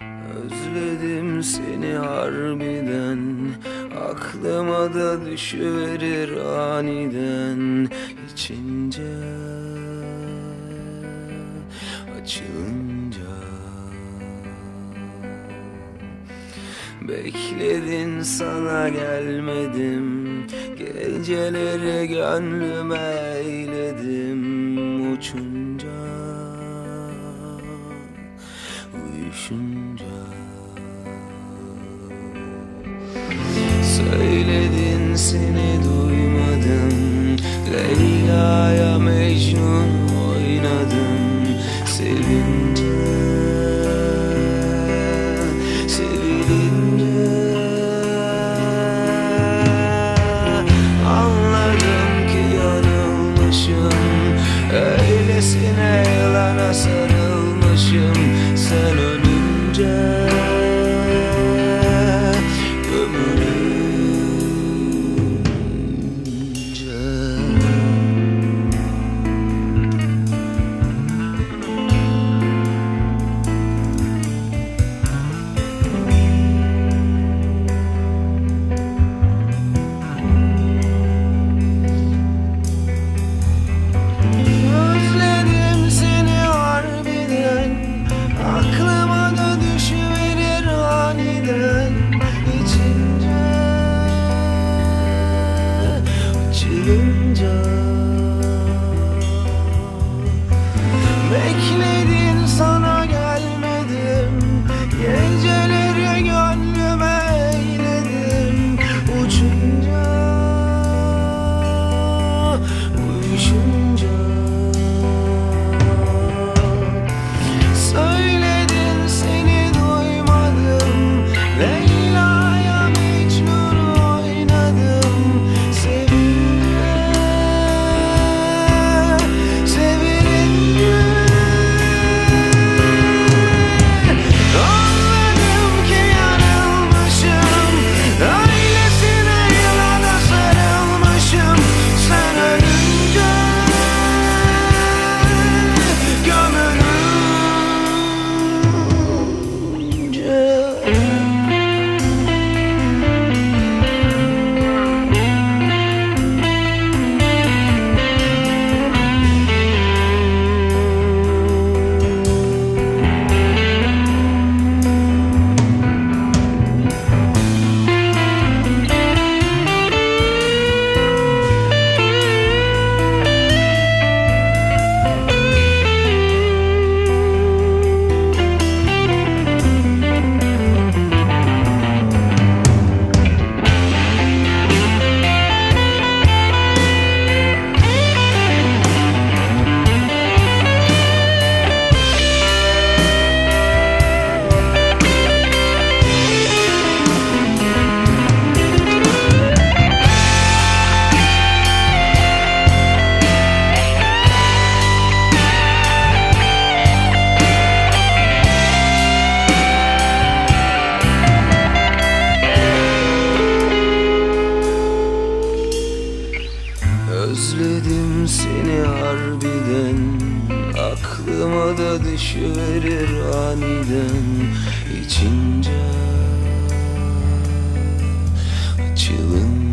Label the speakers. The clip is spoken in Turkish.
Speaker 1: Özledim seni harbiden. Aklıma da düşüverir aniden. İçince Açılınca. Bekledin sana gelmedim. Geceleri gönlüme eyledim. Uçunca Uyuşunca Söyledin seni duymadım. Leyla'ya Mecnun oynadım Sevince Sevilince Anladım ki yanılmışım. Öylesine yalana sarılmışım just Açılınca Aklıma da düşüverir aniden içince. Açılınca